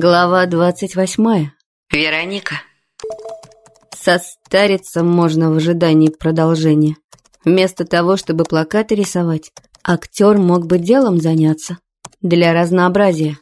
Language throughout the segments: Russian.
Глава двадцать восьмая. Вероника. Состариться можно в ожидании продолжения. Вместо того, чтобы плакаты рисовать, актер мог бы делом заняться. Для разнообразия.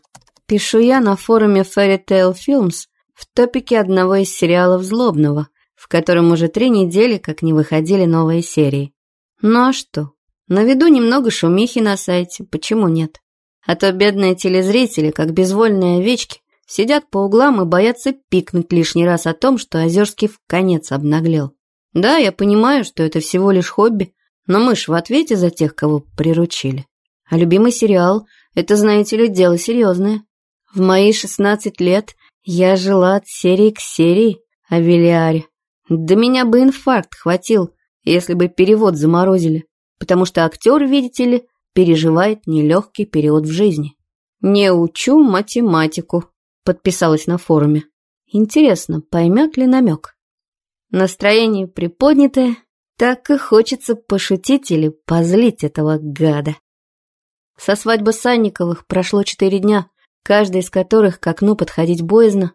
Пишу я на форуме Fairy Tale Films в топике одного из сериалов «Злобного», в котором уже три недели как не выходили новые серии. Ну а что? Наведу немного шумихи на сайте, почему нет? А то бедные телезрители, как безвольные овечки, сидят по углам и боятся пикнуть лишний раз о том, что Озерский в конец обнаглел. Да, я понимаю, что это всего лишь хобби, но мы ж в ответе за тех, кого приручили. А любимый сериал – это, знаете ли, дело серьезное. В мои 16 лет я жила от серии к серии о Велиаре. Да меня бы инфаркт хватил, если бы перевод заморозили, потому что актер, видите ли, переживает нелегкий период в жизни. «Не учу математику», — подписалась на форуме. Интересно, поймет ли намек? Настроение приподнятое, так и хочется пошутить или позлить этого гада. Со свадьбы Санниковых прошло четыре дня, каждый из которых к окну подходить боязно,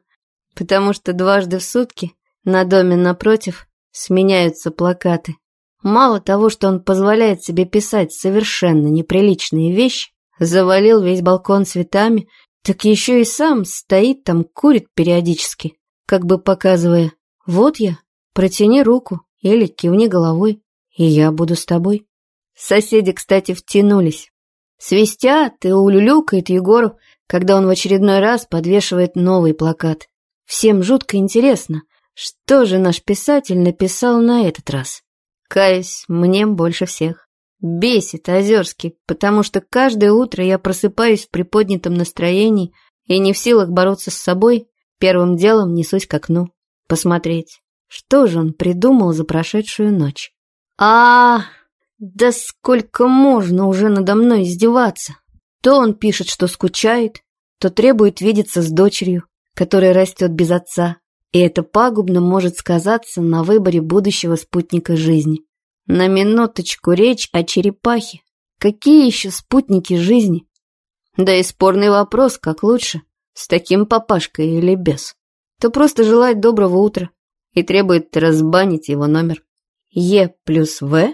потому что дважды в сутки на доме напротив сменяются плакаты. Мало того, что он позволяет себе писать совершенно неприличные вещи, завалил весь балкон цветами, так еще и сам стоит там, курит периодически, как бы показывая «Вот я, протяни руку или кивни головой, и я буду с тобой». Соседи, кстати, втянулись. Свистят и улюлюкает Егору, когда он в очередной раз подвешивает новый плакат. Всем жутко интересно, что же наш писатель написал на этот раз. Каюсь, мне больше всех. Бесит Озерский, потому что каждое утро я просыпаюсь в приподнятом настроении и не в силах бороться с собой, первым делом несусь к окну. Посмотреть, что же он придумал за прошедшую ночь. А, да сколько можно уже надо мной издеваться? То он пишет, что скучает, то требует видеться с дочерью, которая растет без отца, и это пагубно может сказаться на выборе будущего спутника жизни. На минуточку речь о черепахе. Какие еще спутники жизни? Да и спорный вопрос, как лучше, с таким папашкой или без. То просто желает доброго утра и требует разбанить его номер. Е плюс В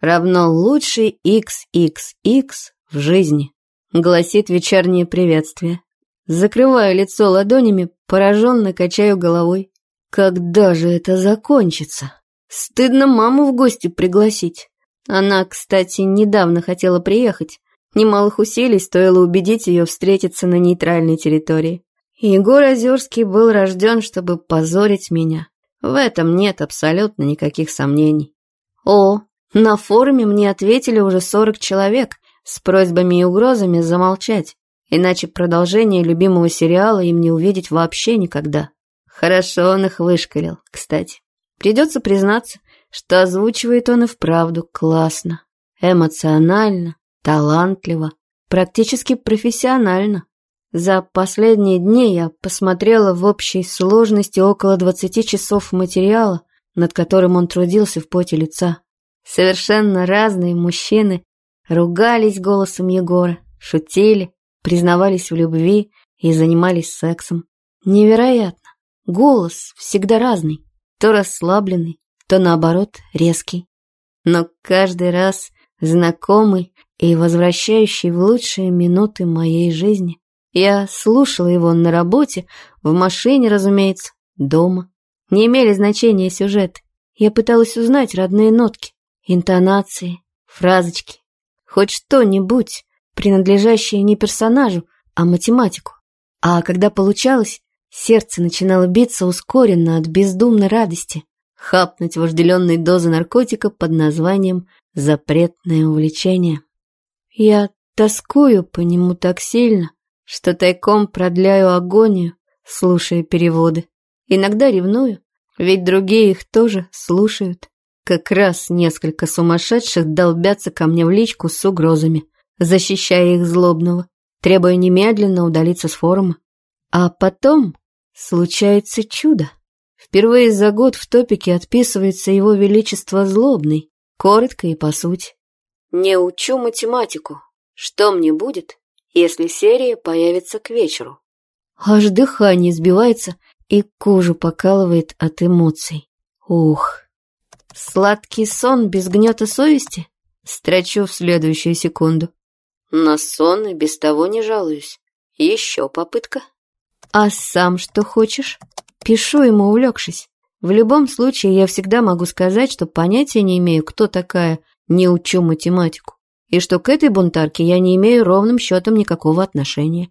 равно лучший XXX в жизни, гласит вечернее приветствие. Закрываю лицо ладонями, пораженно качаю головой. Когда же это закончится? Стыдно маму в гости пригласить. Она, кстати, недавно хотела приехать. Немалых усилий стоило убедить ее встретиться на нейтральной территории. Егор Озерский был рожден, чтобы позорить меня. В этом нет абсолютно никаких сомнений. О, на форуме мне ответили уже сорок человек с просьбами и угрозами замолчать. Иначе продолжение любимого сериала им не увидеть вообще никогда. Хорошо он их вышкалил, кстати. Придется признаться, что озвучивает он и вправду классно, эмоционально, талантливо, практически профессионально. За последние дни я посмотрела в общей сложности около 20 часов материала, над которым он трудился в поте лица. Совершенно разные мужчины ругались голосом Егора, шутили, признавались в любви и занимались сексом. Невероятно. Голос всегда разный, то расслабленный, то наоборот резкий. Но каждый раз знакомый и возвращающий в лучшие минуты моей жизни. Я слушала его на работе, в машине, разумеется, дома. Не имели значения сюжеты. Я пыталась узнать родные нотки, интонации, фразочки. Хоть что-нибудь, принадлежащее не персонажу, а математику. А когда получалось, сердце начинало биться ускоренно от бездумной радости, хапнуть вожделенной дозы наркотика под названием «запретное увлечение». Я тоскую по нему так сильно, что тайком продляю агонию, слушая переводы. Иногда ревную, ведь другие их тоже слушают. Как раз несколько сумасшедших долбятся ко мне в личку с угрозами защищая их злобного, требуя немедленно удалиться с форума. А потом случается чудо. Впервые за год в топике отписывается его величество злобный, коротко и по сути. «Не учу математику. Что мне будет, если серия появится к вечеру?» Аж дыхание сбивается и кожу покалывает от эмоций. Ух. Сладкий сон без гнета совести? Строчу в следующую секунду. На сон и без того не жалуюсь. Еще попытка. А сам что хочешь? Пишу ему, увлекшись. В любом случае, я всегда могу сказать, что понятия не имею, кто такая, не учу математику, и что к этой бунтарке я не имею ровным счетом никакого отношения.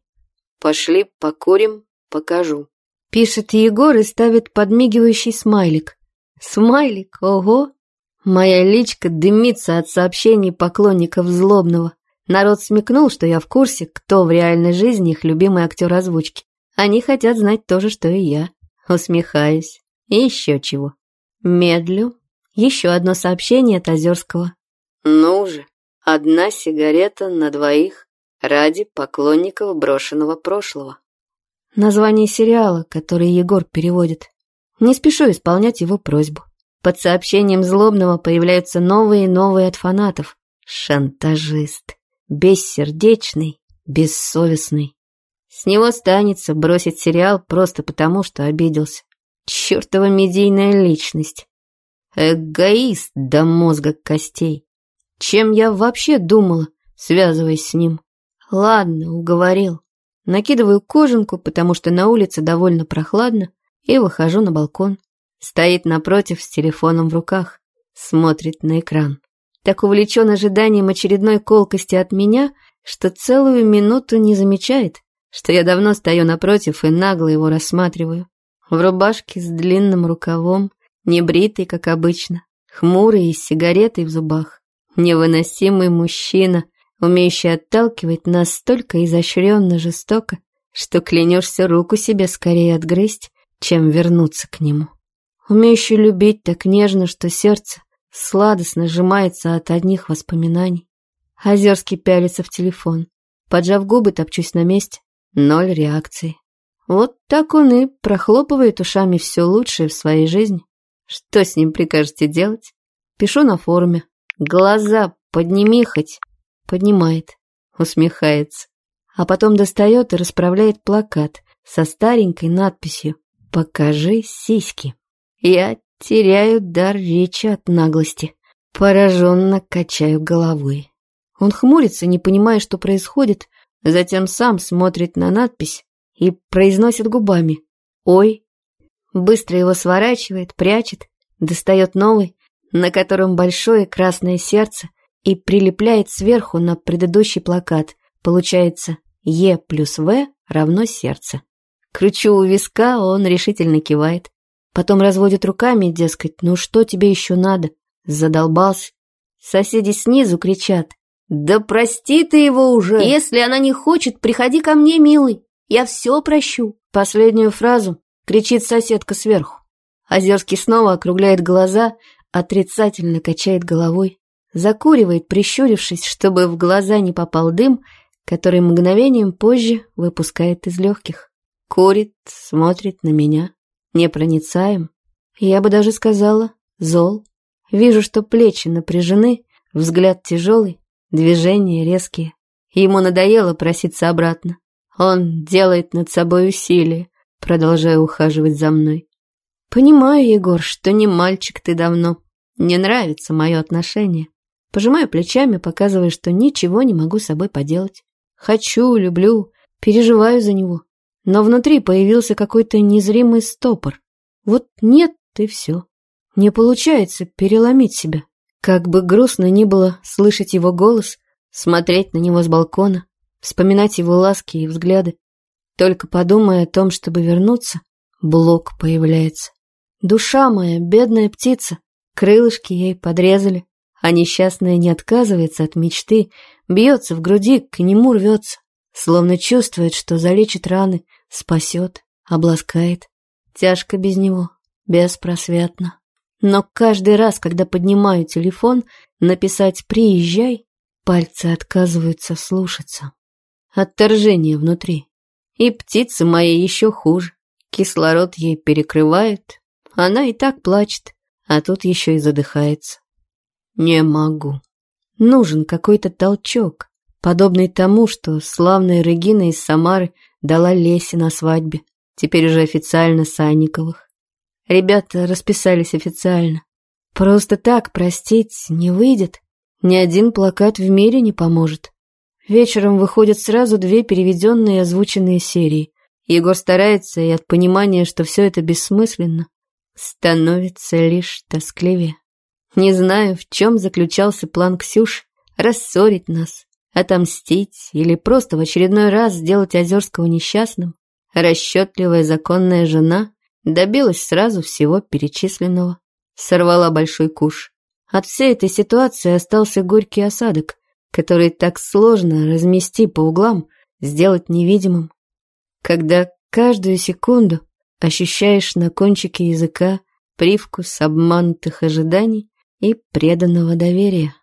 Пошли, покурим, покажу. Пишет Егор и ставит подмигивающий смайлик. Смайлик, ого! Моя личка дымится от сообщений поклонников злобного. Народ смекнул, что я в курсе, кто в реальной жизни их любимый актер озвучки. Они хотят знать то же, что и я. Усмехаюсь. И еще чего. Медлю. Еще одно сообщение от Озерского. Ну же, одна сигарета на двоих ради поклонников брошенного прошлого. Название сериала, который Егор переводит. Не спешу исполнять его просьбу. Под сообщением злобного появляются новые и новые от фанатов. Шантажист. Бессердечный, бессовестный. С него станется бросить сериал просто потому, что обиделся. Чертова медийная личность. Эгоист до мозга костей. Чем я вообще думала, связываясь с ним? Ладно, уговорил. Накидываю кожанку, потому что на улице довольно прохладно, и выхожу на балкон. Стоит напротив с телефоном в руках, смотрит на экран. Так увлечен ожиданием очередной колкости от меня, что целую минуту не замечает, что я давно стою напротив и нагло его рассматриваю. В рубашке с длинным рукавом, небритый, как обычно, хмурый и с сигаретой в зубах. Невыносимый мужчина, умеющий отталкивать настолько изощренно жестоко, что клянешься руку себе скорее отгрызть, чем вернуться к нему. Умеющий любить так нежно, что сердце сладостно сжимается от одних воспоминаний. Озерский пялится в телефон. Поджав губы, топчусь на месте. Ноль реакции. Вот так он и прохлопывает ушами все лучшее в своей жизни. Что с ним прикажете делать? Пишу на форуме. Глаза подними хоть. Поднимает. Усмехается. А потом достает и расправляет плакат со старенькой надписью «Покажи сиськи». Я теряю дар речи от наглости. Пораженно качаю головой. Он хмурится, не понимая, что происходит, затем сам смотрит на надпись и произносит губами «Ой». Быстро его сворачивает, прячет, достает новый, на котором большое красное сердце и прилепляет сверху на предыдущий плакат. Получается Е плюс В равно сердце. Кручу у виска, он решительно кивает. Потом разводит руками, дескать, ну что тебе еще надо? Задолбался. Соседи снизу кричат. Да прости ты его уже. Если она не хочет, приходи ко мне, милый. Я все прощу. Последнюю фразу кричит соседка сверху. Озерский снова округляет глаза, отрицательно качает головой. Закуривает, прищурившись, чтобы в глаза не попал дым, который мгновением позже выпускает из легких. Курит, смотрит на меня. Непроницаем. Я бы даже сказала, зол. Вижу, что плечи напряжены, взгляд тяжелый, движения резкие. Ему надоело проситься обратно. Он делает над собой усилие, продолжая ухаживать за мной. Понимаю, Егор, что не мальчик ты давно. Не нравится мое отношение. Пожимаю плечами, показывая, что ничего не могу с собой поделать. Хочу, люблю, переживаю за него но внутри появился какой-то незримый стопор. Вот нет, и все. Не получается переломить себя. Как бы грустно ни было слышать его голос, смотреть на него с балкона, вспоминать его ласки и взгляды. Только подумая о том, чтобы вернуться, блок появляется. Душа моя, бедная птица, крылышки ей подрезали, а несчастная не отказывается от мечты, бьется в груди, к нему рвется словно чувствует, что залечит раны, спасет, обласкает. Тяжко без него, беспросветно. Но каждый раз, когда поднимаю телефон, написать «приезжай», пальцы отказываются слушаться. Отторжение внутри. И птица моя еще хуже. Кислород ей перекрывает. Она и так плачет, а тут еще и задыхается. Не могу. Нужен какой-то толчок, подобный тому, что славная Регина из Самары дала Лесе на свадьбе, теперь уже официально Санниковых. Ребята расписались официально. Просто так простить не выйдет. Ни один плакат в мире не поможет. Вечером выходят сразу две переведенные и озвученные серии. Егор старается, и от понимания, что все это бессмысленно, становится лишь тоскливее. Не знаю, в чем заключался план Ксюш рассорить нас, отомстить или просто в очередной раз сделать Озерского несчастным. Расчетливая законная жена добилась сразу всего перечисленного. Сорвала большой куш. От всей этой ситуации остался горький осадок, который так сложно размести по углам, сделать невидимым. Когда каждую секунду ощущаешь на кончике языка привкус обманутых ожиданий и преданного доверия.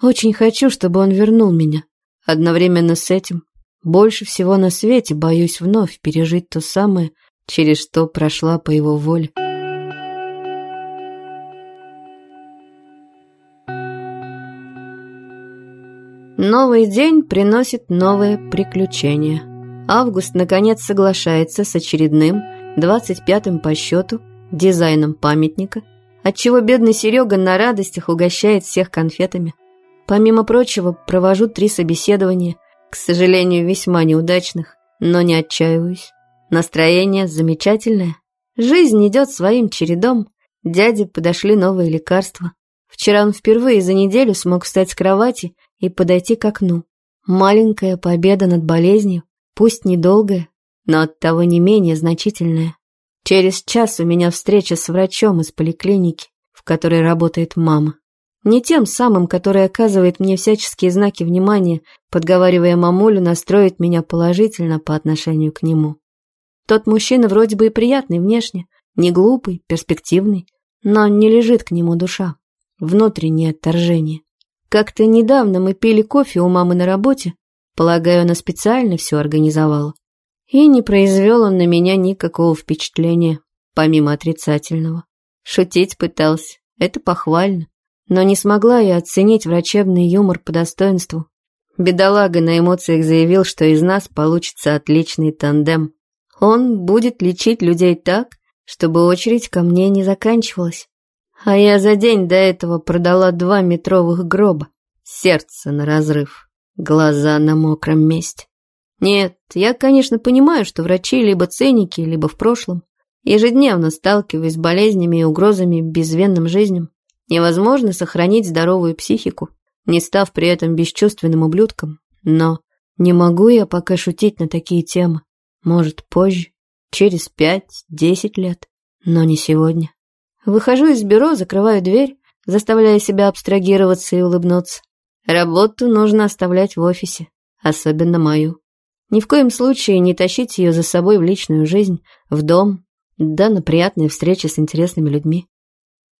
Очень хочу, чтобы он вернул меня. Одновременно с этим больше всего на свете боюсь вновь пережить то самое, через что прошла по его воле. Новый день приносит новые приключения. Август, наконец, соглашается с очередным, 25-м по счету, дизайном памятника, отчего бедный Серега на радостях угощает всех конфетами. Помимо прочего, провожу три собеседования, к сожалению, весьма неудачных, но не отчаиваюсь. Настроение замечательное. Жизнь идет своим чередом. Дяде подошли новые лекарства. Вчера он впервые за неделю смог встать с кровати и подойти к окну. Маленькая победа над болезнью, пусть недолгая, но оттого не менее значительная. Через час у меня встреча с врачом из поликлиники, в которой работает мама. Не тем самым, который оказывает мне всяческие знаки внимания, подговаривая мамулю настроить меня положительно по отношению к нему. Тот мужчина вроде бы и приятный внешне, не глупый, перспективный, но не лежит к нему душа. Внутреннее отторжение. Как-то недавно мы пили кофе у мамы на работе, полагаю, она специально все организовала. И не произвел он на меня никакого впечатления, помимо отрицательного. Шутить пытался, это похвально. Но не смогла я оценить врачебный юмор по достоинству. Бедолага на эмоциях заявил, что из нас получится отличный тандем. Он будет лечить людей так, чтобы очередь ко мне не заканчивалась. А я за день до этого продала два метровых гроба. Сердце на разрыв, глаза на мокром месте. Нет, я, конечно, понимаю, что врачи либо циники, либо в прошлом. Ежедневно сталкиваюсь с болезнями и угрозами безвенным жизням. Невозможно сохранить здоровую психику, не став при этом бесчувственным ублюдком. Но не могу я пока шутить на такие темы. Может, позже, через пять-десять лет, но не сегодня. Выхожу из бюро, закрываю дверь, заставляя себя абстрагироваться и улыбнуться. Работу нужно оставлять в офисе, особенно мою. Ни в коем случае не тащить ее за собой в личную жизнь, в дом, да на приятные встречи с интересными людьми.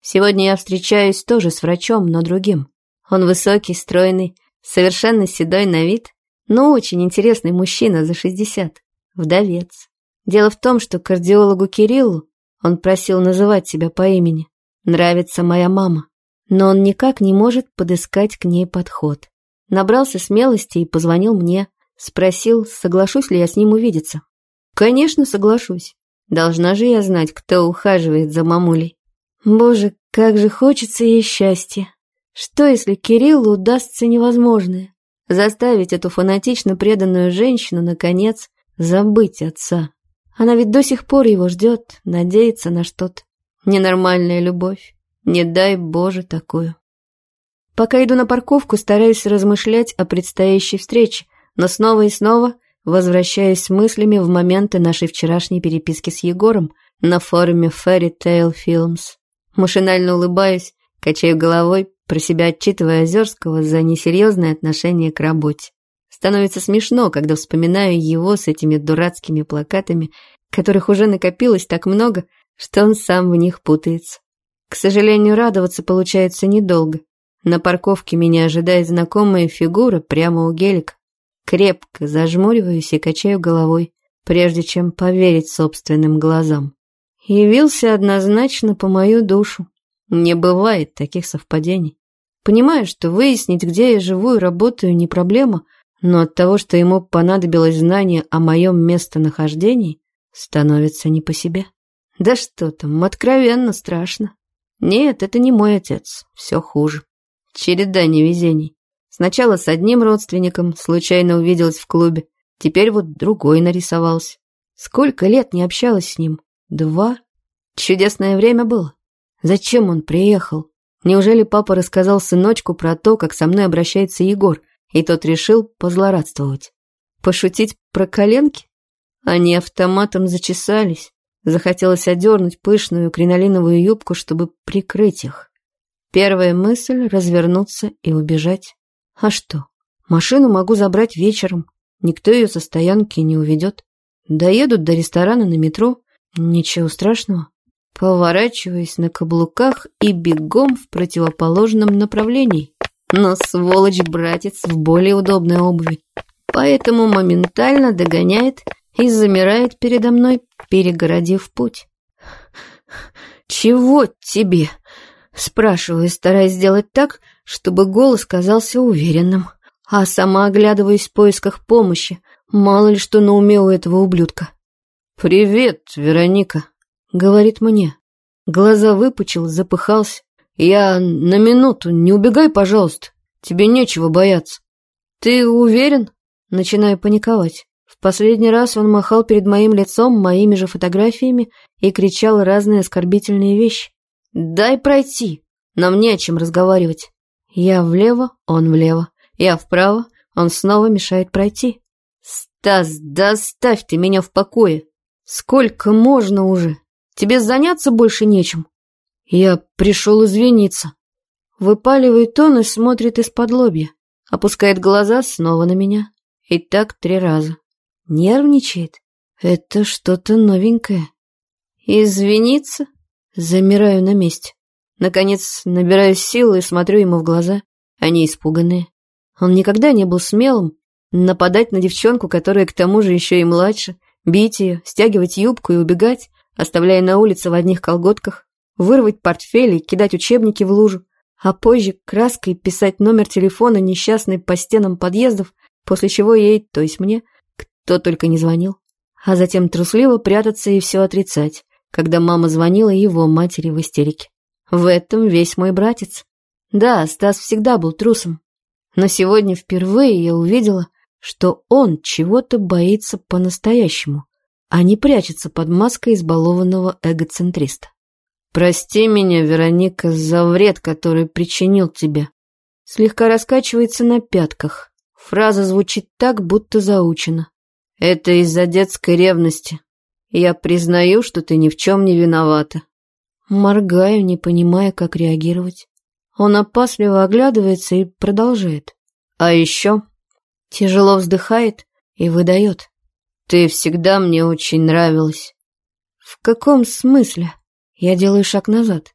Сегодня я встречаюсь тоже с врачом, но другим. Он высокий, стройный, совершенно седой на вид, но очень интересный мужчина за шестьдесят вдовец. Дело в том, что кардиологу Кириллу он просил называть себя по имени. Нравится моя мама. Но он никак не может подыскать к ней подход. Набрался смелости и позвонил мне. Спросил, соглашусь ли я с ним увидеться. Конечно, соглашусь. Должна же я знать, кто ухаживает за мамулей. Боже, как же хочется ей счастья. Что, если Кириллу удастся невозможное? Заставить эту фанатично преданную женщину, наконец, Забыть отца. Она ведь до сих пор его ждет, надеется на что-то. Ненормальная любовь. Не дай Боже такую. Пока иду на парковку, стараюсь размышлять о предстоящей встрече, но снова и снова возвращаюсь мыслями в моменты нашей вчерашней переписки с Егором на форуме Fairy Tale Films. Машинально улыбаюсь, качаю головой, про себя отчитывая Озерского за несерьезное отношение к работе. Становится смешно, когда вспоминаю его с этими дурацкими плакатами, которых уже накопилось так много, что он сам в них путается. К сожалению, радоваться получается недолго. На парковке меня ожидает знакомая фигура прямо у гелика. Крепко зажмуриваюсь и качаю головой, прежде чем поверить собственным глазам. Явился однозначно по мою душу. Не бывает таких совпадений. Понимаю, что выяснить, где я живу и работаю, не проблема — но от того, что ему понадобилось знание о моем местонахождении, становится не по себе. Да что там, откровенно страшно. Нет, это не мой отец, все хуже. Череда невезений. Сначала с одним родственником случайно увиделась в клубе, теперь вот другой нарисовался. Сколько лет не общалась с ним? Два? Чудесное время было. Зачем он приехал? Неужели папа рассказал сыночку про то, как со мной обращается Егор, и тот решил позлорадствовать? Пошутить про коленки? Они автоматом зачесались. Захотелось одернуть пышную кринолиновую юбку, чтобы прикрыть их. Первая мысль — развернуться и убежать. А что? Машину могу забрать вечером. Никто ее со стоянки не уведет. Доедут до ресторана на метро. Ничего страшного. Поворачиваясь на каблуках и бегом в противоположном направлении. Но сволочь-братец в более удобной обуви. Поэтому моментально догоняет и замирает передо мной, перегородив путь. «Чего тебе?» — спрашиваю, стараясь сделать так, чтобы голос казался уверенным, а сама оглядываюсь в поисках помощи, мало ли что на уме у этого ублюдка. «Привет, Вероника», — говорит мне. Глаза выпучил, запыхался. «Я на минуту, не убегай, пожалуйста, тебе нечего бояться». «Ты уверен?» — начинаю паниковать. В последний раз он махал перед моим лицом моими же фотографиями и кричал разные оскорбительные вещи. «Дай пройти, нам не о чем разговаривать». Я влево, он влево. Я вправо, он снова мешает пройти. «Стас, да оставь ты меня в покое! Сколько можно уже? Тебе заняться больше нечем?» Я пришел извиниться. Выпаливает он и смотрит из-под лобья. Опускает глаза снова на меня. И так три раза. Нервничает. Это что-то новенькое. Извиниться? Замираю на месте. Наконец набираю силы и смотрю ему в глаза. Они испуганные. Он никогда не был смелым. Нападать на девчонку, которая к тому же еще и младше, бить ее, стягивать юбку и убегать, оставляя на улице в одних колготках, вырвать портфель и кидать учебники в лужу, а позже краской писать номер телефона несчастной по стенам подъездов, после чего ей, то есть мне, кто только не звонил. А затем трусливо прятаться и все отрицать, когда мама звонила его матери в истерике. В этом весь мой братец. Да, Стас всегда был трусом. Но сегодня впервые я увидела, что он чего-то боится по-настоящему, а не прячется под маской избалованного эгоцентриста. «Прости меня, Вероника, за вред, который причинил тебе». Слегка раскачивается на пятках. Фраза звучит так, будто заучена. Это из-за детской ревности. Я признаю, что ты ни в чем не виновата. Моргаю, не понимая, как реагировать. Он опасливо оглядывается и продолжает. А еще тяжело вздыхает и выдает. Ты всегда мне очень нравилась. В каком смысле? Я делаю шаг назад.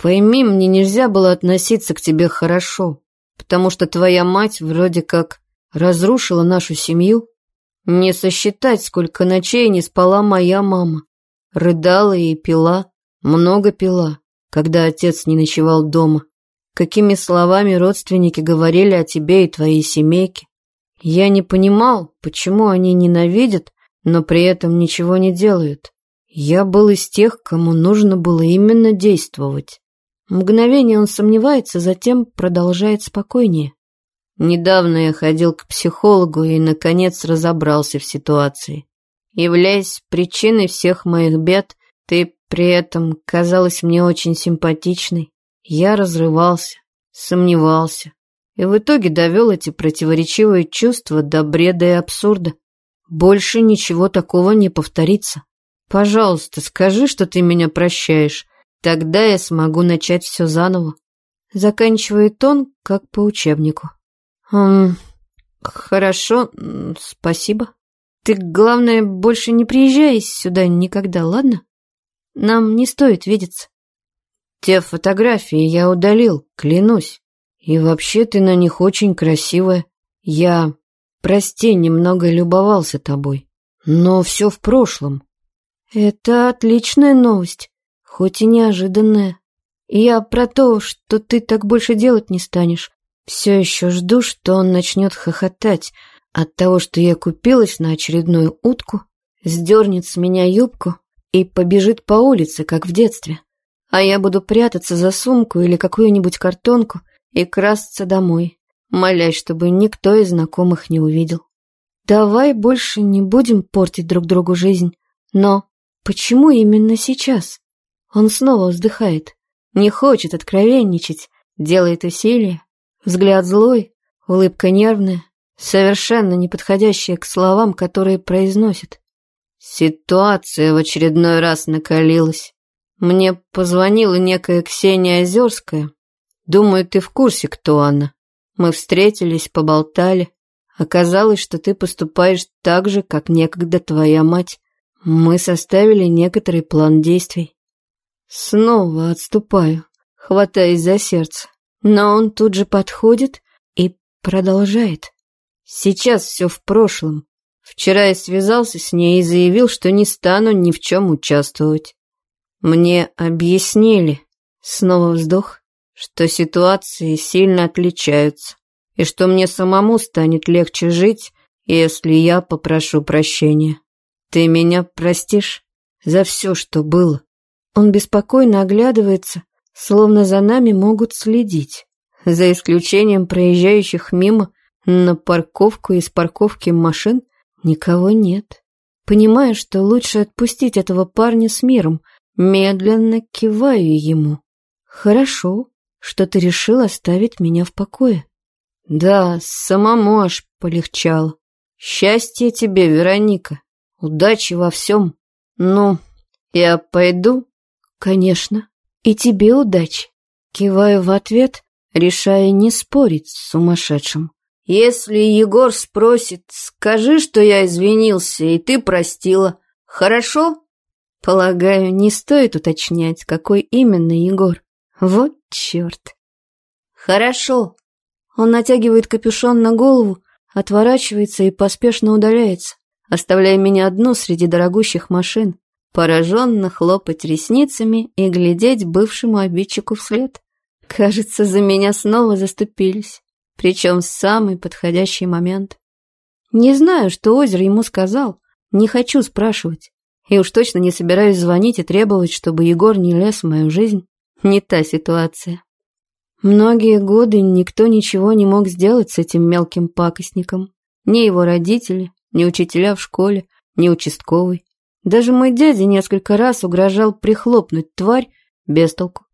Пойми, мне нельзя было относиться к тебе хорошо, потому что твоя мать вроде как разрушила нашу семью, не сосчитать, сколько ночей не спала моя мама. Рыдала и пила, много пила, когда отец не ночевал дома. Какими словами родственники говорили о тебе и твоей семейке. Я не понимал, почему они ненавидят, но при этом ничего не делают. Я был из тех, кому нужно было именно действовать. Мгновение он сомневается, затем продолжает спокойнее. Недавно я ходил к психологу и, наконец, разобрался в ситуации. Являясь причиной всех моих бед, ты при этом казалась мне очень симпатичной. Я разрывался, сомневался. И в итоге довел эти противоречивые чувства до бреда и абсурда. Больше ничего такого не повторится. Пожалуйста, скажи, что ты меня прощаешь. Тогда я смогу начать все заново. Заканчивает он, как по учебнику. «Эм, хорошо, спасибо. Ты, главное, больше не приезжай сюда никогда, ладно? Нам не стоит видеться». «Те фотографии я удалил, клянусь. И вообще ты на них очень красивая. Я, прости, немного любовался тобой. Но все в прошлом». «Это отличная новость, хоть и неожиданная. Я про то, что ты так больше делать не станешь. Все еще жду, что он начнет хохотать, От того, что я купилась на очередную утку, сдернет с меня юбку и побежит по улице, как в детстве. А я буду прятаться за сумку или какую-нибудь картонку и красться домой, молясь, чтобы никто из знакомых не увидел. Давай больше не будем портить друг другу жизнь. Но почему именно сейчас? Он снова вздыхает, не хочет откровенничать, делает усилия. Взгляд злой, улыбка нервная, совершенно не подходящая к словам, которые произносит. Ситуация в очередной раз накалилась. Мне позвонила некая Ксения Озерская. Думаю, ты в курсе, кто она. Мы встретились, поболтали. Оказалось, что ты поступаешь так же, как некогда твоя мать. Мы составили некоторый план действий. Снова отступаю, хватаясь за сердце. Но он тут же подходит и продолжает. Сейчас все в прошлом. Вчера я связался с ней и заявил, что не стану ни в чем участвовать. Мне объяснили, снова вздох, что ситуации сильно отличаются, и что мне самому станет легче жить, если я попрошу прощения. Ты меня простишь за все, что было? Он беспокойно оглядывается, словно за нами могут следить, за исключением проезжающих мимо на парковку из парковки машин никого нет. Понимаю, что лучше отпустить этого парня с миром, медленно киваю ему. Хорошо, что ты решил оставить меня в покое. Да, самому аж полегчало. Счастья тебе, Вероника. Удачи во всем. Ну, я пойду? Конечно. И тебе удачи. Киваю в ответ, решая не спорить с сумасшедшим. Если Егор спросит, скажи, что я извинился, и ты простила. Хорошо? Полагаю, не стоит уточнять, какой именно Егор. Вот черт. Хорошо. Он натягивает капюшон на голову, отворачивается и поспешно удаляется, оставляя меня одну среди дорогущих машин, пораженно хлопать ресницами и глядеть бывшему обидчику вслед. Кажется, за меня снова заступились, причем в самый подходящий момент. Не знаю, что Озер ему сказал, не хочу спрашивать. И уж точно не собираюсь звонить и требовать, чтобы Егор не лез в мою жизнь. Не та ситуация. Многие годы никто ничего не мог сделать с этим мелким пакостником. Ни его родители, ни учителя в школе, ни участковый. Даже мой дядя несколько раз угрожал прихлопнуть тварь без толку.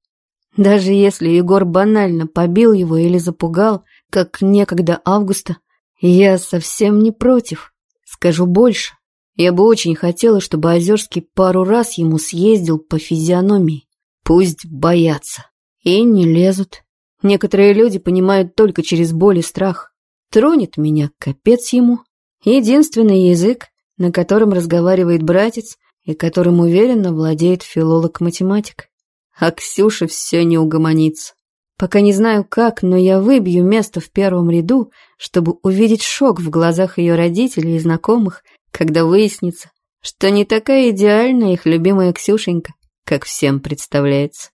Даже если Егор банально побил его или запугал, как некогда Августа, я совсем не против. Скажу больше. Я бы очень хотела, чтобы Озерский пару раз ему съездил по физиономии. Пусть боятся. И не лезут. Некоторые люди понимают только через боль и страх. Тронет меня, капец ему. Единственный язык, на котором разговаривает братец и которым уверенно владеет филолог-математик. А Ксюша все не угомонится. Пока не знаю как, но я выбью место в первом ряду, чтобы увидеть шок в глазах ее родителей и знакомых, когда выяснится, что не такая идеальная их любимая Ксюшенька, как всем представляется.